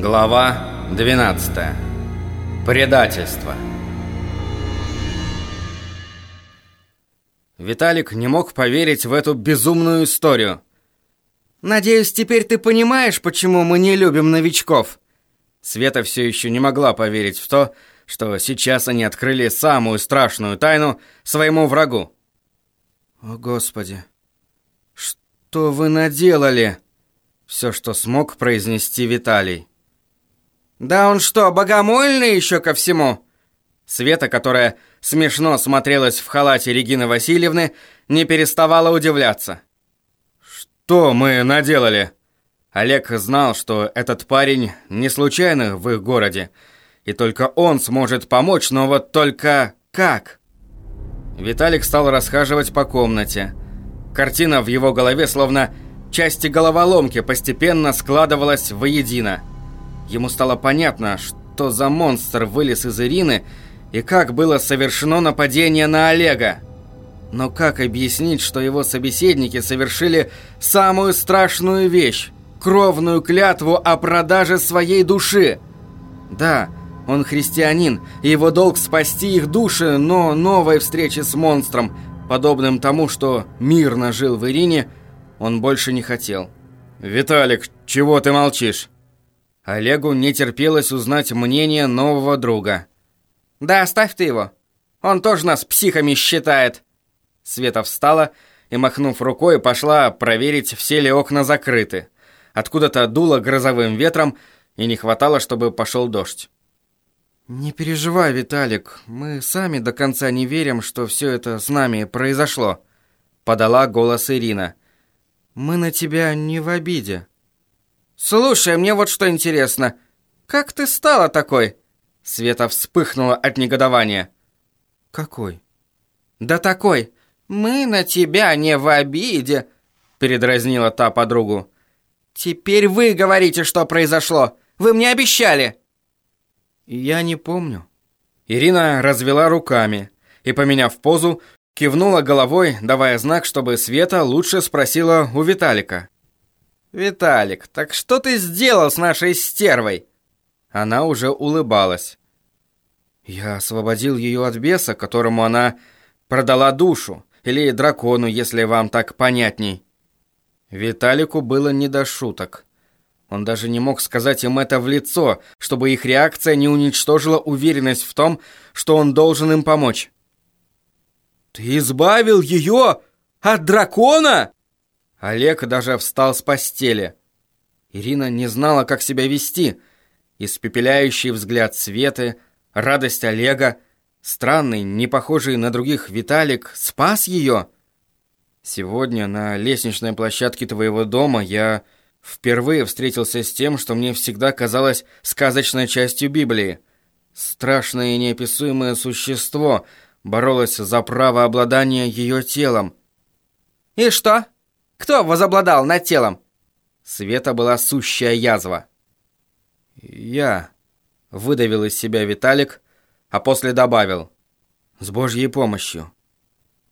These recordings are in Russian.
Глава 12. Предательство. Виталик не мог поверить в эту безумную историю. «Надеюсь, теперь ты понимаешь, почему мы не любим новичков?» Света все еще не могла поверить в то, что сейчас они открыли самую страшную тайну своему врагу. «О, Господи! Что вы наделали?» Все, что смог произнести Виталий. «Да он что, богомольный еще ко всему?» Света, которая смешно смотрелась в халате Регины Васильевны, не переставала удивляться. «Что мы наделали?» Олег знал, что этот парень не случайно в их городе, и только он сможет помочь, но вот только как? Виталик стал расхаживать по комнате. Картина в его голове, словно части головоломки, постепенно складывалась воедино. Ему стало понятно, что за монстр вылез из Ирины и как было совершено нападение на Олега. Но как объяснить, что его собеседники совершили самую страшную вещь? Кровную клятву о продаже своей души? Да, он христианин, и его долг спасти их души, но новой встречи с монстром, подобным тому, что мирно жил в Ирине, он больше не хотел. «Виталик, чего ты молчишь?» Олегу не терпелось узнать мнение нового друга. «Да оставь ты его. Он тоже нас психами считает». Света встала и, махнув рукой, пошла проверить, все ли окна закрыты. Откуда-то дуло грозовым ветром, и не хватало, чтобы пошел дождь. «Не переживай, Виталик, мы сами до конца не верим, что все это с нами произошло», — подала голос Ирина. «Мы на тебя не в обиде». «Слушай, мне вот что интересно. Как ты стала такой?» Света вспыхнула от негодования. «Какой?» «Да такой. Мы на тебя не в обиде», — передразнила та подругу. «Теперь вы говорите, что произошло. Вы мне обещали». «Я не помню». Ирина развела руками и, поменяв позу, кивнула головой, давая знак, чтобы Света лучше спросила у Виталика. «Виталик, так что ты сделал с нашей стервой?» Она уже улыбалась. «Я освободил ее от беса, которому она продала душу, или дракону, если вам так понятней». Виталику было не до шуток. Он даже не мог сказать им это в лицо, чтобы их реакция не уничтожила уверенность в том, что он должен им помочь. «Ты избавил ее от дракона?» Олег даже встал с постели. Ирина не знала, как себя вести. Испепеляющий взгляд Светы, радость Олега, странный, не похожий на других Виталик, спас ее. Сегодня на лестничной площадке твоего дома я Впервые встретился с тем, что мне всегда казалось сказочной частью Библии. Страшное и неописуемое существо боролось за право обладания ее телом. «И что? Кто возобладал над телом?» Света была сущая язва. «Я», — выдавил из себя Виталик, а после добавил, «с Божьей помощью».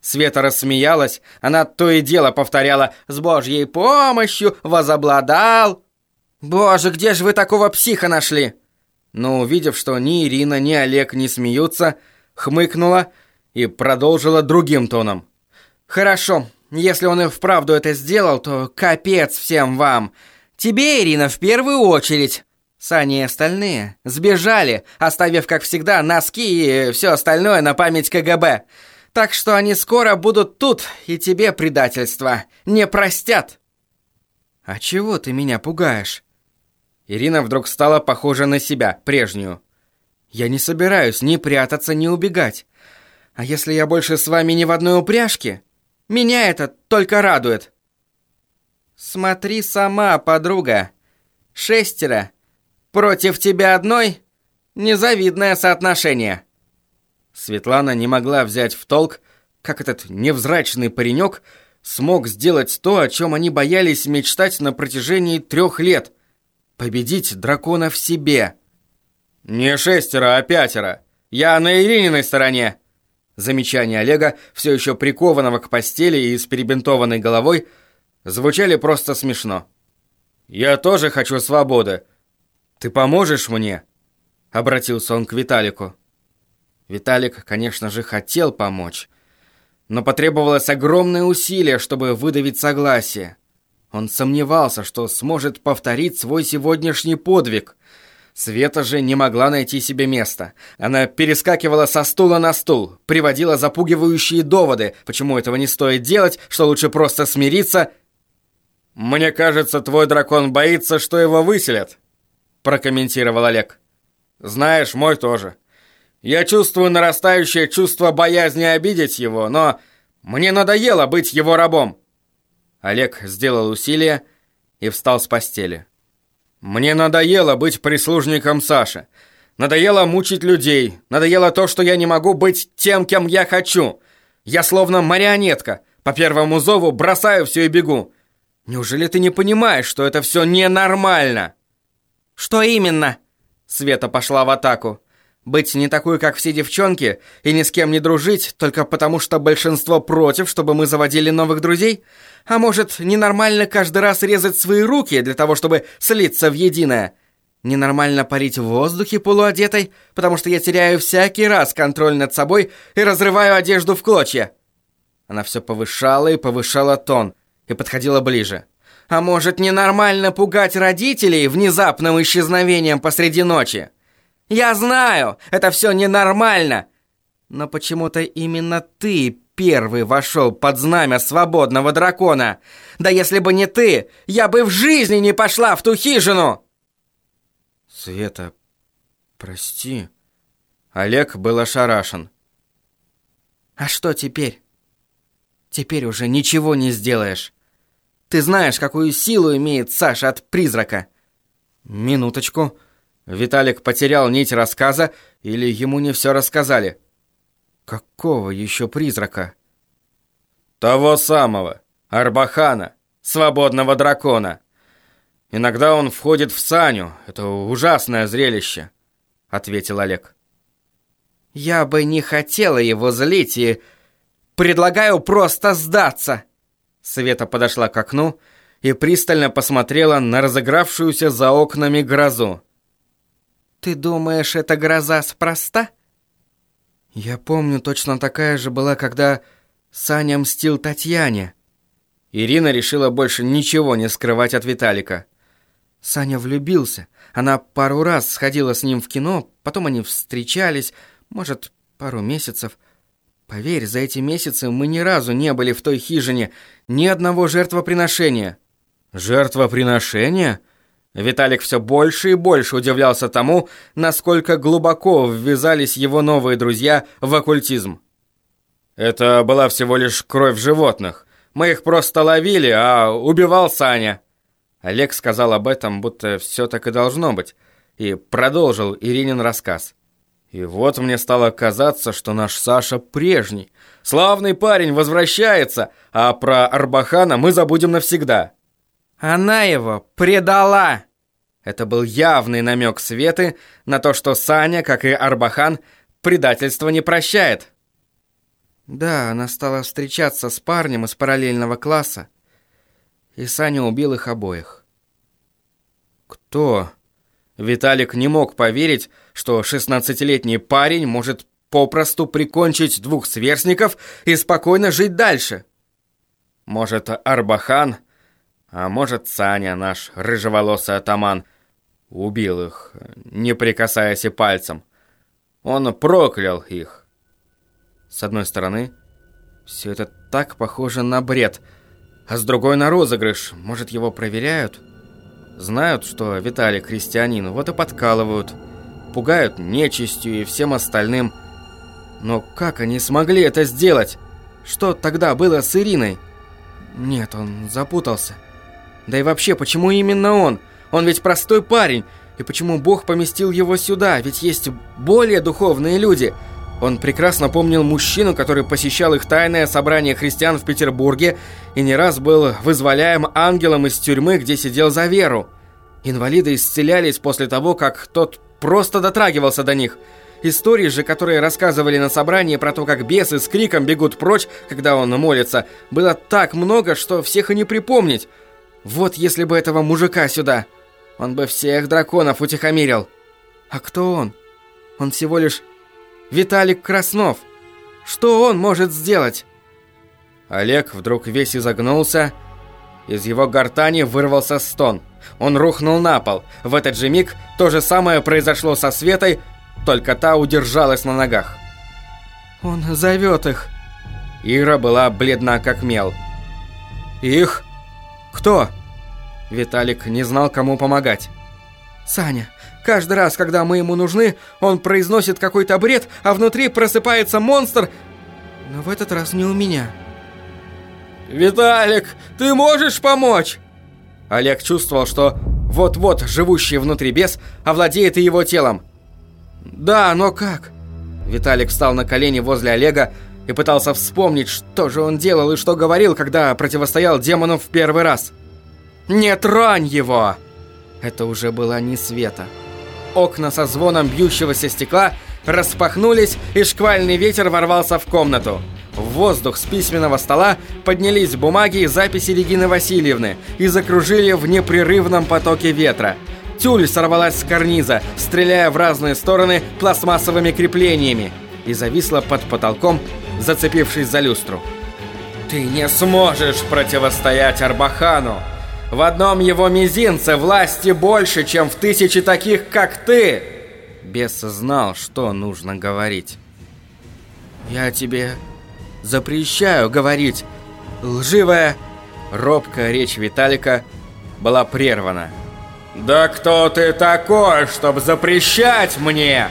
Света рассмеялась, она то и дело повторяла «С Божьей помощью возобладал». «Боже, где же вы такого психа нашли?» Но увидев, что ни Ирина, ни Олег не смеются, хмыкнула и продолжила другим тоном. «Хорошо, если он и вправду это сделал, то капец всем вам. Тебе, Ирина, в первую очередь. Сани и остальные сбежали, оставив, как всегда, носки и все остальное на память КГБ. Так что они скоро будут тут, и тебе предательство не простят. А чего ты меня пугаешь? Ирина вдруг стала похожа на себя, прежнюю. Я не собираюсь ни прятаться, ни убегать. А если я больше с вами не в одной упряжке, меня это только радует. Смотри сама, подруга. Шестеро. Против тебя одной незавидное соотношение. Светлана не могла взять в толк, как этот невзрачный паренек смог сделать то, о чем они боялись мечтать на протяжении трех лет. Победить дракона в себе. «Не шестеро, а пятеро. Я на Ирининой стороне». Замечания Олега, все еще прикованного к постели и с перебинтованной головой, звучали просто смешно. «Я тоже хочу свободы. «Ты поможешь мне?» — обратился он к Виталику. Виталик, конечно же, хотел помочь, но потребовалось огромное усилие, чтобы выдавить согласие. Он сомневался, что сможет повторить свой сегодняшний подвиг. Света же не могла найти себе места. Она перескакивала со стула на стул, приводила запугивающие доводы, почему этого не стоит делать, что лучше просто смириться. «Мне кажется, твой дракон боится, что его выселят», прокомментировал Олег. «Знаешь, мой тоже. Я чувствую нарастающее чувство боязни обидеть его, но мне надоело быть его рабом». Олег сделал усилие и встал с постели. «Мне надоело быть прислужником Саши. Надоело мучить людей. Надоело то, что я не могу быть тем, кем я хочу. Я словно марионетка. По первому зову бросаю все и бегу. Неужели ты не понимаешь, что это все ненормально?» «Что именно?» Света пошла в атаку. Быть не такой, как все девчонки, и ни с кем не дружить, только потому что большинство против, чтобы мы заводили новых друзей? А может, ненормально каждый раз резать свои руки для того, чтобы слиться в единое? Ненормально парить в воздухе полуодетой, потому что я теряю всякий раз контроль над собой и разрываю одежду в клочья. Она все повышала и повышала тон, и подходила ближе. А может, ненормально пугать родителей внезапным исчезновением посреди ночи? Я знаю, это все ненормально. Но почему-то именно ты первый вошел под знамя свободного дракона. Да если бы не ты, я бы в жизни не пошла в ту хижину. Света, прости. Олег был ошарашен. А что теперь? Теперь уже ничего не сделаешь. Ты знаешь, какую силу имеет Саша от призрака. Минуточку. Виталик потерял нить рассказа или ему не все рассказали? Какого еще призрака? Того самого, Арбахана, свободного дракона. Иногда он входит в Саню. Это ужасное зрелище, ответил Олег. Я бы не хотела его злить и предлагаю просто сдаться. Света подошла к окну и пристально посмотрела на разыгравшуюся за окнами грозу. Ты думаешь, это гроза спроста? Я помню, точно такая же была, когда Саня мстил Татьяне. Ирина решила больше ничего не скрывать от Виталика. Саня влюбился. Она пару раз сходила с ним в кино, потом они встречались, может, пару месяцев. Поверь, за эти месяцы мы ни разу не были в той хижине, ни одного жертвоприношения. Жертвоприношения? Виталик все больше и больше удивлялся тому, насколько глубоко ввязались его новые друзья в оккультизм. «Это была всего лишь кровь животных. Мы их просто ловили, а убивал Саня». Олег сказал об этом, будто все так и должно быть, и продолжил Иринин рассказ. И вот мне стало казаться, что наш Саша прежний. Славный парень возвращается, а про Арбахана мы забудем навсегда. Она его предала. Это был явный намек Светы на то, что Саня, как и Арбахан, предательство не прощает. Да, она стала встречаться с парнем из параллельного класса, и Саня убил их обоих. Кто? Виталик не мог поверить, что шестнадцатилетний парень может попросту прикончить двух сверстников и спокойно жить дальше. Может, Арбахан, а может, Саня, наш рыжеволосый атаман – Убил их, не прикасаясь и пальцем. Он проклял их. С одной стороны, все это так похоже на бред, а с другой на розыгрыш. Может, его проверяют? Знают, что Виталий христианин, вот и подкалывают. Пугают нечистью и всем остальным. Но как они смогли это сделать? Что тогда было с Ириной? Нет, он запутался. Да и вообще, почему именно он? Он ведь простой парень. И почему Бог поместил его сюда? Ведь есть более духовные люди. Он прекрасно помнил мужчину, который посещал их тайное собрание христиан в Петербурге и не раз был вызволяем ангелом из тюрьмы, где сидел за веру. Инвалиды исцелялись после того, как тот просто дотрагивался до них. Истории же, которые рассказывали на собрании про то, как бесы с криком бегут прочь, когда он молится, было так много, что всех и не припомнить. Вот если бы этого мужика сюда. Он бы всех драконов утихомирил. А кто он? Он всего лишь Виталик Краснов. Что он может сделать? Олег вдруг весь изогнулся. Из его гортани вырвался стон. Он рухнул на пол. В этот же миг то же самое произошло со Светой, только та удержалась на ногах. «Он зовет их». Ира была бледна как мел. «Их? Кто?» Виталик не знал, кому помогать. «Саня, каждый раз, когда мы ему нужны, он произносит какой-то бред, а внутри просыпается монстр, но в этот раз не у меня». «Виталик, ты можешь помочь?» Олег чувствовал, что вот-вот живущий внутри бес овладеет и его телом. «Да, но как?» Виталик встал на колени возле Олега и пытался вспомнить, что же он делал и что говорил, когда противостоял демону в первый раз. «Не тронь его!» Это уже была не Света. Окна со звоном бьющегося стекла распахнулись, и шквальный ветер ворвался в комнату. В воздух с письменного стола поднялись бумаги и записи Регины Васильевны и закружили в непрерывном потоке ветра. Тюль сорвалась с карниза, стреляя в разные стороны пластмассовыми креплениями и зависла под потолком, зацепившись за люстру. «Ты не сможешь противостоять Арбахану! В одном его мизинце власти больше, чем в тысячи таких, как ты!» Бес знал, что нужно говорить. «Я тебе запрещаю говорить. Лживая...» Робкая речь Виталика была прервана. «Да кто ты такой, чтобы запрещать мне?»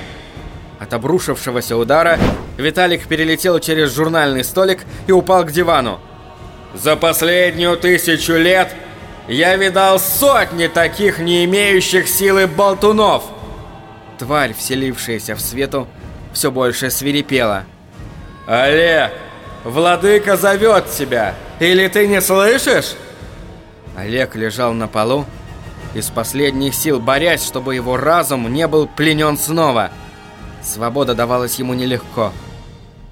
От обрушившегося удара Виталик перелетел через журнальный столик и упал к дивану. «За последнюю тысячу лет я видал сотни таких не имеющих силы болтунов!» Тварь, вселившаяся в свету, все больше свирепела. «Олег, владыка зовет тебя! Или ты не слышишь?» Олег лежал на полу, из последних сил борясь, чтобы его разум не был пленен снова. Свобода давалась ему нелегко.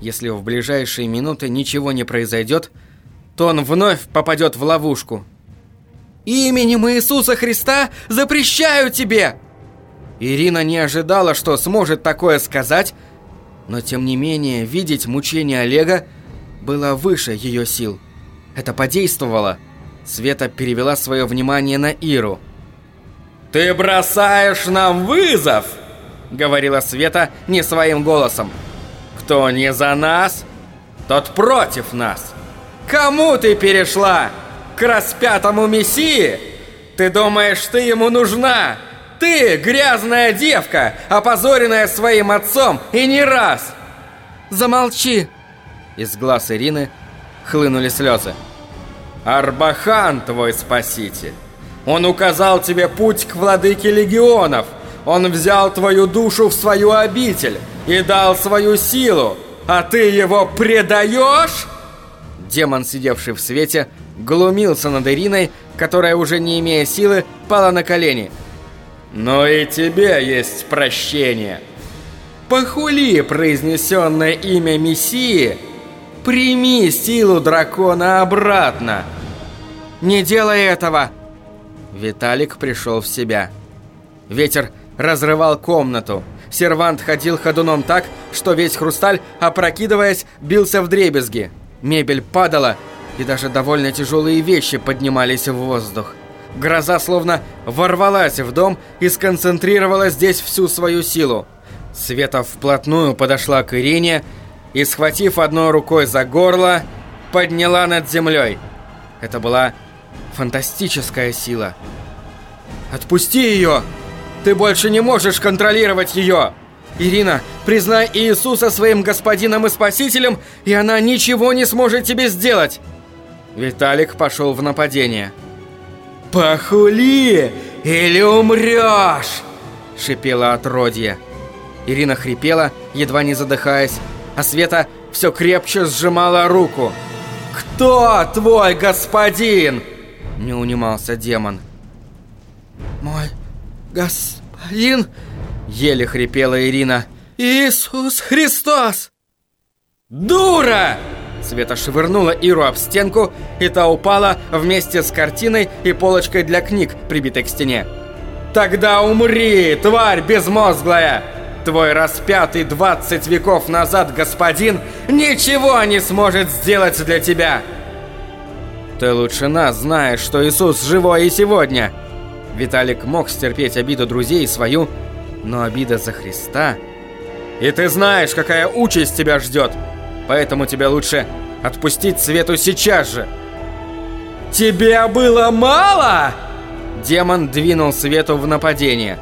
Если в ближайшие минуты ничего не произойдет, то он вновь попадет в ловушку. «Именем Иисуса Христа запрещаю тебе!» Ирина не ожидала, что сможет такое сказать, но тем не менее видеть мучения Олега было выше ее сил. Это подействовало. Света перевела свое внимание на Иру. «Ты бросаешь нам вызов!» Говорила Света не своим голосом. «Кто не за нас, тот против нас! Кому ты перешла? К распятому Мессии? Ты думаешь, ты ему нужна? Ты, грязная девка, опозоренная своим отцом, и не раз!» «Замолчи!» Из глаз Ирины хлынули слезы. «Арбахан твой спаситель! Он указал тебе путь к владыке легионов! Он взял твою душу в свою обитель и дал свою силу, а ты его предаешь?» Демон, сидевший в свете, глумился над Ириной, которая, уже не имея силы, пала на колени – но и тебе есть прощение. Похули произнесенное имя Мессии, прими силу дракона обратно. Не делай этого. Виталик пришел в себя. Ветер разрывал комнату. Сервант ходил ходуном так, что весь хрусталь, опрокидываясь, бился в дребезги. Мебель падала, и даже довольно тяжелые вещи поднимались в воздух. Гроза словно ворвалась в дом и сконцентрировала здесь всю свою силу. Света вплотную подошла к Ирине и, схватив одной рукой за горло, подняла над землей. Это была фантастическая сила. «Отпусти ее! Ты больше не можешь контролировать ее!» «Ирина, признай Иисуса своим господином и спасителем, и она ничего не сможет тебе сделать!» Виталик пошел в нападение. «Похули, или умрешь!» – шипела отродье. Ирина хрипела, едва не задыхаясь, а Света все крепче сжимала руку. «Кто твой господин?» – не унимался демон. «Мой господин?» – еле хрипела Ирина. «Иисус Христос!» «Дура!» Света швырнула Иру об стенку, и та упала вместе с картиной и полочкой для книг, прибитой к стене. Тогда умри, тварь безмозглая! Твой распятый 20 веков назад господин ничего не сможет сделать для тебя! Ты лучше нас знаешь, что Иисус живой и сегодня. Виталик мог стерпеть обиду друзей свою, но обида за Христа... И ты знаешь, какая участь тебя ждет, поэтому тебе лучше отпустить Свету сейчас же. Тебе было мало? Демон двинул Свету в нападение.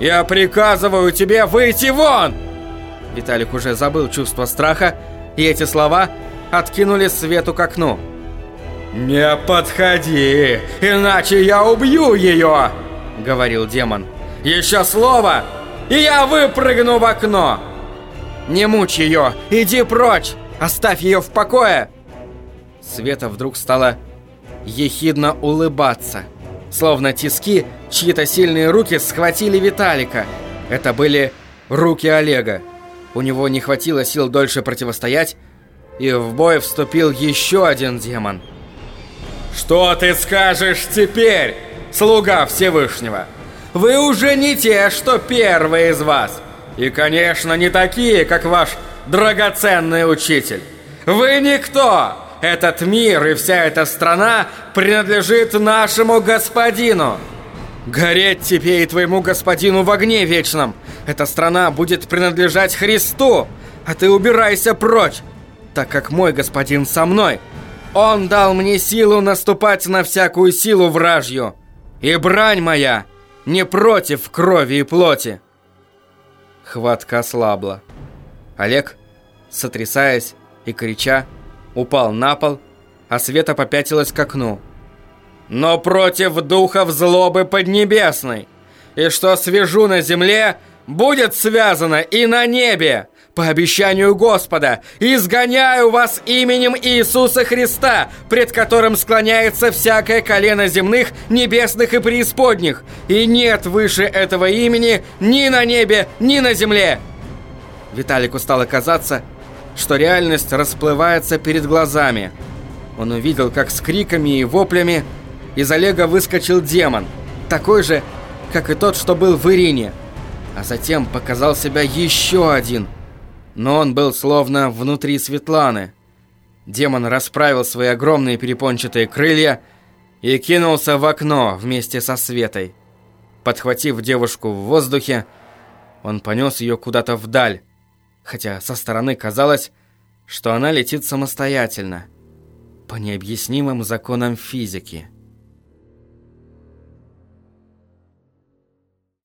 «Я приказываю тебе выйти вон!» Виталик уже забыл чувство страха, и эти слова откинули Свету к окну. «Не подходи, иначе я убью ее!» — говорил демон. «Еще слово, и я выпрыгну в окно!» «Не мучь ее! Иди прочь! Оставь ее в покое!» Света вдруг стала ехидно улыбаться. Словно тиски, чьи-то сильные руки схватили Виталика. Это были руки Олега. У него не хватило сил дольше противостоять, и в бой вступил еще один демон — что ты скажешь теперь, слуга Всевышнего? Вы уже не те, что первые из вас. И, конечно, не такие, как ваш драгоценный учитель. Вы никто. Этот мир и вся эта страна принадлежит нашему господину. Гореть тебе и твоему господину в огне вечном. Эта страна будет принадлежать Христу, а ты убирайся прочь, так как мой господин со мной – он дал мне силу наступать на всякую силу вражью. И брань моя не против крови и плоти. Хватка ослабла. Олег, сотрясаясь и крича, упал на пол, а Света попятилась к окну. «Но против духов злобы поднебесной! И что свяжу на земле, будет связано и на небе!» По обещанию Господа, изгоняю вас именем Иисуса Христа, пред которым склоняется всякое колено земных, небесных и преисподних, и нет выше этого имени ни на небе, ни на земле». Виталику стало казаться, что реальность расплывается перед глазами. Он увидел, как с криками и воплями из Олега выскочил демон, такой же, как и тот, что был в Ирине. А затем показал себя еще один – но он был словно внутри Светланы. Демон расправил свои огромные перепончатые крылья и кинулся в окно вместе со Светой. Подхватив девушку в воздухе, он понес ее куда-то вдаль, хотя со стороны казалось, что она летит самостоятельно, по необъяснимым законам физики.